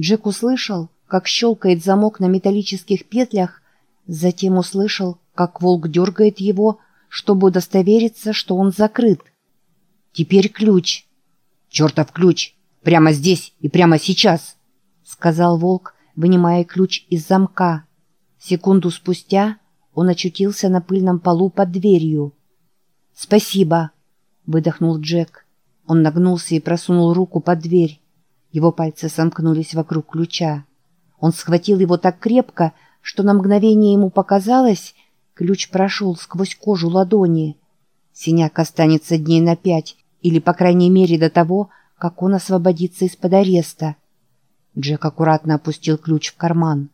Джек услышал, как щелкает замок на металлических петлях, затем услышал, как волк дергает его, чтобы удостовериться, что он закрыт. «Теперь ключ». «Чертов ключ! Прямо здесь и прямо сейчас!» — сказал волк, вынимая ключ из замка. Секунду спустя он очутился на пыльном полу под дверью. «Спасибо», — выдохнул Джек. Он нагнулся и просунул руку под дверь. Его пальцы сомкнулись вокруг ключа. Он схватил его так крепко, что на мгновение ему показалось, ключ прошел сквозь кожу ладони. Синяк останется дней на пять, или, по крайней мере, до того, как он освободится из-под ареста. Джек аккуратно опустил ключ в карман.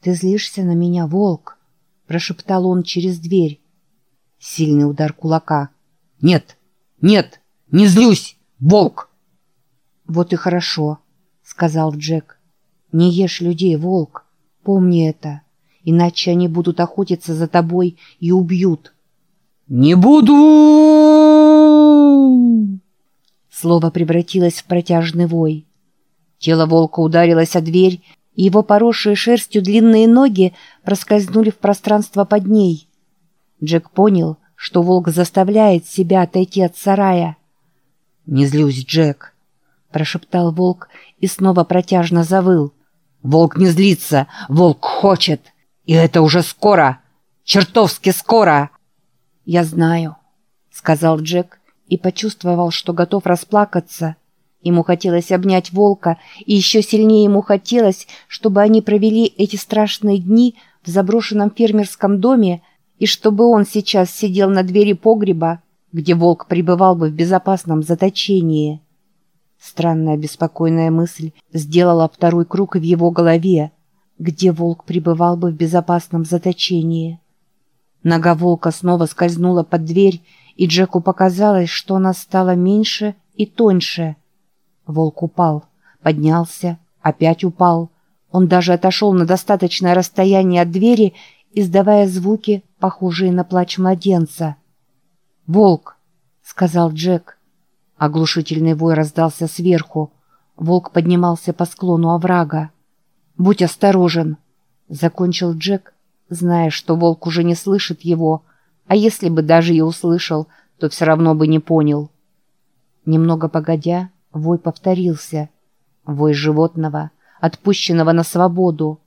«Ты злишься на меня, волк?» — прошептал он через дверь. Сильный удар кулака. «Нет! Нет! Не злюсь! Волк!» «Вот и хорошо», — сказал Джек. «Не ешь людей, волк. Помни это, иначе они будут охотиться за тобой и убьют». «Не буду!» Слово превратилось в протяжный вой. Тело волка ударилось о дверь, и его поросшие шерстью длинные ноги проскользнули в пространство под ней. Джек понял, что волк заставляет себя отойти от сарая. «Не злюсь, Джек», — прошептал волк и снова протяжно завыл. «Волк не злится, волк хочет, и это уже скоро, чертовски скоро!» «Я знаю», — сказал Джек и почувствовал, что готов расплакаться. Ему хотелось обнять волка, и еще сильнее ему хотелось, чтобы они провели эти страшные дни в заброшенном фермерском доме, и чтобы он сейчас сидел на двери погреба, где волк пребывал бы в безопасном заточении. Странная беспокойная мысль сделала второй круг в его голове, где волк пребывал бы в безопасном заточении. Нога волка снова скользнула под дверь, и Джеку показалось, что она стала меньше и тоньше — Волк упал, поднялся, опять упал. Он даже отошел на достаточное расстояние от двери, издавая звуки, похожие на плач младенца. «Волк!» — сказал Джек. Оглушительный вой раздался сверху. Волк поднимался по склону оврага. «Будь осторожен!» — закончил Джек, зная, что волк уже не слышит его, а если бы даже и услышал, то все равно бы не понял. Немного погодя, Вой повторился. Вой животного, отпущенного на свободу,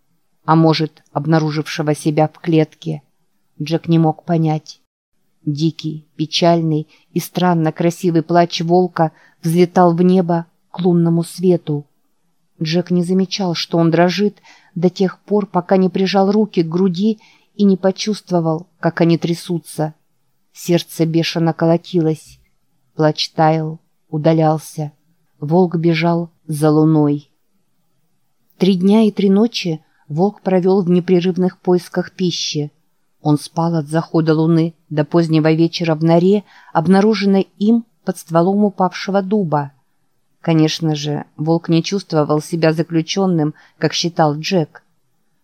а может, обнаружившего себя в клетке. Джек не мог понять. Дикий, печальный и странно красивый плач волка взлетал в небо к лунному свету. Джек не замечал, что он дрожит до тех пор, пока не прижал руки к груди и не почувствовал, как они трясутся. Сердце бешено колотилось. Плач таял, удалялся. Волк бежал за луной. Три дня и три ночи волк провел в непрерывных поисках пищи. Он спал от захода луны до позднего вечера в норе, обнаруженной им под стволом упавшего дуба. Конечно же, волк не чувствовал себя заключенным, как считал Джек.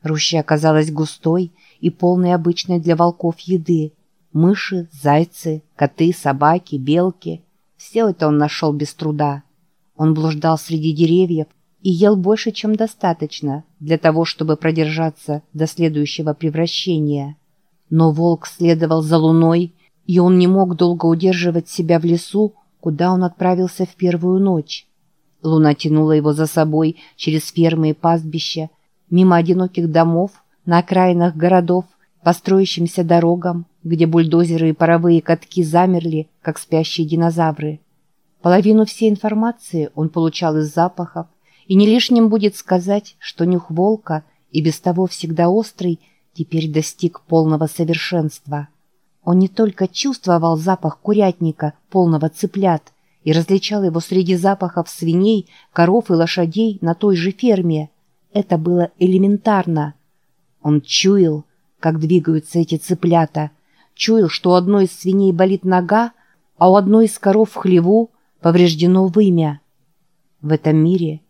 Руща оказалась густой и полной обычной для волков еды. Мыши, зайцы, коты, собаки, белки – все это он нашел без труда. Он блуждал среди деревьев и ел больше, чем достаточно для того, чтобы продержаться до следующего превращения. Но волк следовал за луной, и он не мог долго удерживать себя в лесу, куда он отправился в первую ночь. Луна тянула его за собой через фермы и пастбища, мимо одиноких домов, на окраинах городов, по строящимся дорогам, где бульдозеры и паровые катки замерли, как спящие динозавры. Половину всей информации он получал из запахов, и не лишним будет сказать, что нюх волка, и без того всегда острый, теперь достиг полного совершенства. Он не только чувствовал запах курятника, полного цыплят, и различал его среди запахов свиней, коров и лошадей на той же ферме. Это было элементарно. Он чуял, как двигаются эти цыплята, чуял, что у одной из свиней болит нога, а у одной из коров в хлеву повреждено вымя. В этом мире,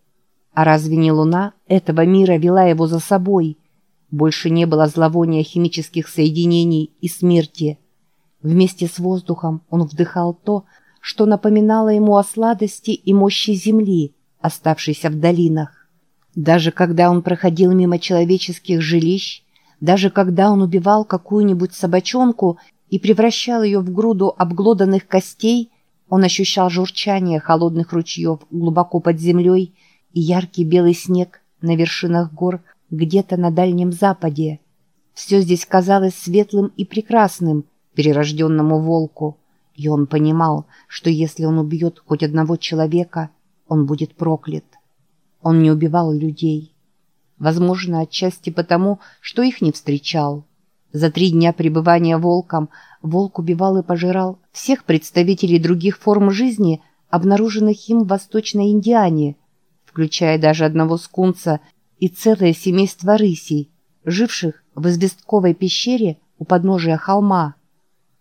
а разве не луна этого мира вела его за собой? Больше не было зловония химических соединений и смерти. Вместе с воздухом он вдыхал то, что напоминало ему о сладости и мощи земли, оставшейся в долинах. Даже когда он проходил мимо человеческих жилищ, даже когда он убивал какую-нибудь собачонку и превращал ее в груду обглоданных костей, он ощущал журчание холодных ручьев глубоко под землей и яркий белый снег на вершинах гор где-то на Дальнем Западе. Все здесь казалось светлым и прекрасным перерожденному волку, и он понимал, что если он убьет хоть одного человека, он будет проклят. Он не убивал людей. Возможно, отчасти потому, что их не встречал. За три дня пребывания волком волк убивал и пожирал всех представителей других форм жизни, обнаруженных им в Восточной Индиане, включая даже одного скунса и целое семейство рысей, живших в известковой пещере у подножия холма.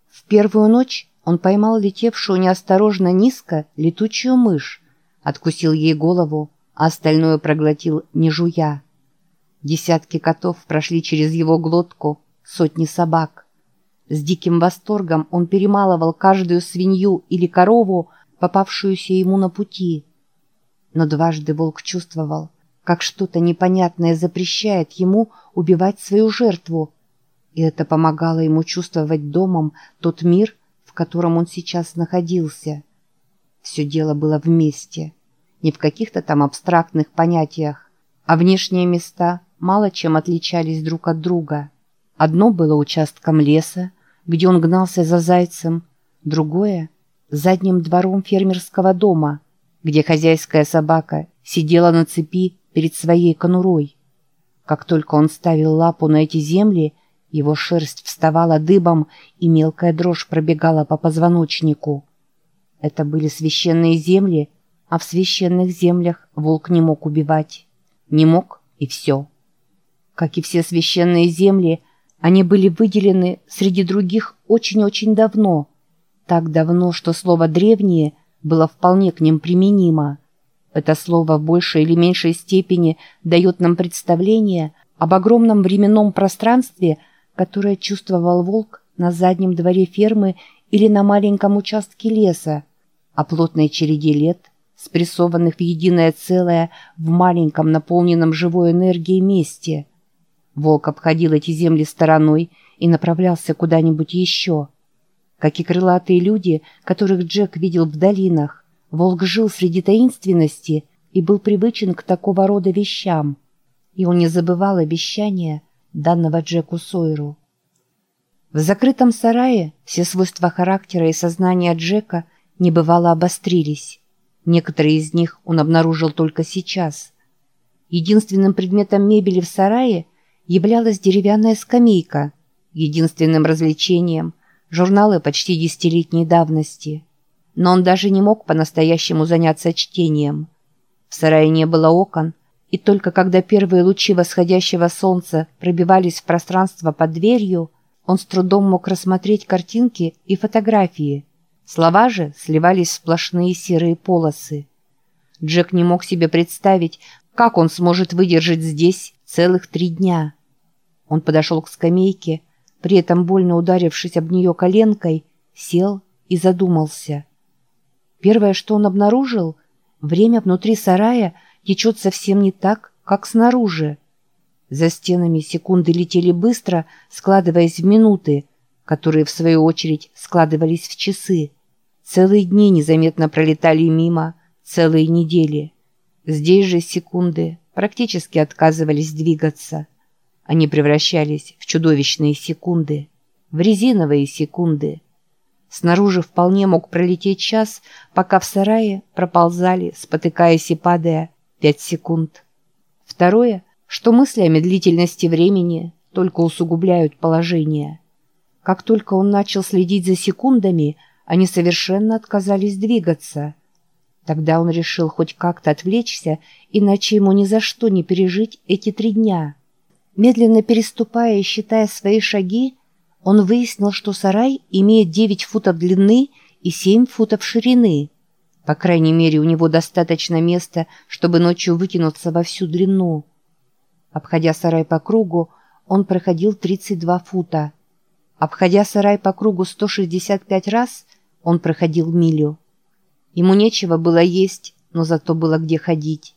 В первую ночь он поймал летевшую неосторожно низко летучую мышь, откусил ей голову, а остальное проглотил, не жуя. Десятки котов прошли через его глотку, сотни собак. С диким восторгом он перемалывал каждую свинью или корову, попавшуюся ему на пути. Но дважды волк чувствовал, как что-то непонятное запрещает ему убивать свою жертву, и это помогало ему чувствовать домом тот мир, в котором он сейчас находился. Все дело было вместе, не в каких-то там абстрактных понятиях, а внешние места мало чем отличались друг от друга – Одно было участком леса, где он гнался за зайцем, другое — задним двором фермерского дома, где хозяйская собака сидела на цепи перед своей конурой. Как только он ставил лапу на эти земли, его шерсть вставала дыбом, и мелкая дрожь пробегала по позвоночнику. Это были священные земли, а в священных землях волк не мог убивать. Не мог, и все. Как и все священные земли — они были выделены среди других очень-очень давно. Так давно, что слово «древние» было вполне к ним применимо. Это слово в большей или меньшей степени дает нам представление об огромном временном пространстве, которое чувствовал волк на заднем дворе фермы или на маленьком участке леса, о плотной череде лет, спрессованных в единое целое в маленьком наполненном живой энергией месте – Волк обходил эти земли стороной и направлялся куда-нибудь еще. Как и крылатые люди, которых Джек видел в долинах, волк жил среди таинственности и был привычен к такого рода вещам. И он не забывал обещания, данного Джеку Сойеру. В закрытом сарае все свойства характера и сознания Джека небывало обострились. Некоторые из них он обнаружил только сейчас. Единственным предметом мебели в сарае – являлась деревянная скамейка, единственным развлечением, журналы почти десятилетней давности. Но он даже не мог по-настоящему заняться чтением. В сарае не было окон, и только когда первые лучи восходящего солнца пробивались в пространство под дверью, он с трудом мог рассмотреть картинки и фотографии. Слова же сливались в сплошные серые полосы. Джек не мог себе представить, как он сможет выдержать здесь целых три дня. Он подошел к скамейке, при этом больно ударившись об нее коленкой, сел и задумался. Первое, что он обнаружил, время внутри сарая течет совсем не так, как снаружи. За стенами секунды летели быстро, складываясь в минуты, которые, в свою очередь, складывались в часы. Целые дни незаметно пролетали мимо, целые недели. Здесь же секунды практически отказывались двигаться. Они превращались в чудовищные секунды, в резиновые секунды. Снаружи вполне мог пролететь час, пока в сарае проползали, спотыкаясь и падая, пять секунд. Второе, что мысли о медлительности времени только усугубляют положение. Как только он начал следить за секундами, они совершенно отказались двигаться – Тогда он решил хоть как-то отвлечься, иначе ему ни за что не пережить эти три дня. Медленно переступая и считая свои шаги, он выяснил, что сарай имеет 9 футов длины и 7 футов ширины. По крайней мере, у него достаточно места, чтобы ночью вытянуться во всю длину. Обходя сарай по кругу, он проходил 32 фута. Обходя сарай по кругу 165 раз, он проходил милю. Ему нечего было есть, но зато было где ходить.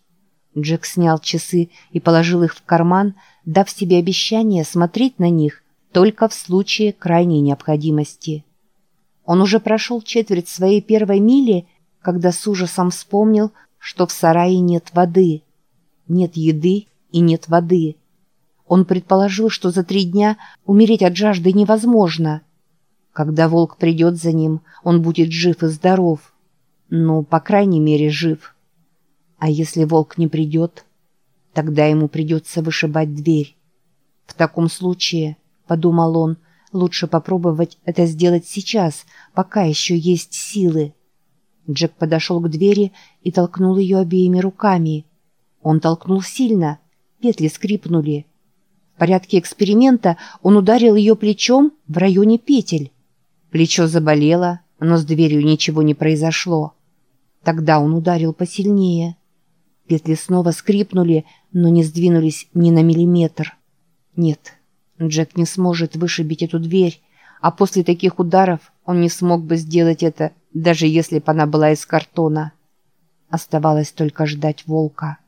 Джек снял часы и положил их в карман, дав себе обещание смотреть на них только в случае крайней необходимости. Он уже прошел четверть своей первой мили, когда с ужасом вспомнил, что в сарае нет воды. Нет еды и нет воды. Он предположил, что за три дня умереть от жажды невозможно. Когда волк придет за ним, он будет жив и здоров. Ну, по крайней мере, жив. А если волк не придет, тогда ему придется вышибать дверь. В таком случае, подумал он, лучше попробовать это сделать сейчас, пока еще есть силы. Джек подошел к двери и толкнул ее обеими руками. Он толкнул сильно, петли скрипнули. В порядке эксперимента он ударил ее плечом в районе петель. Плечо заболело, но с дверью ничего не произошло. Тогда он ударил посильнее. Петли снова скрипнули, но не сдвинулись ни на миллиметр. Нет, Джек не сможет вышибить эту дверь, а после таких ударов он не смог бы сделать это, даже если бы она была из картона. Оставалось только ждать волка.